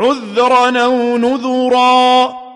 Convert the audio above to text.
عُذْرًا أَوْ نُذْرًا.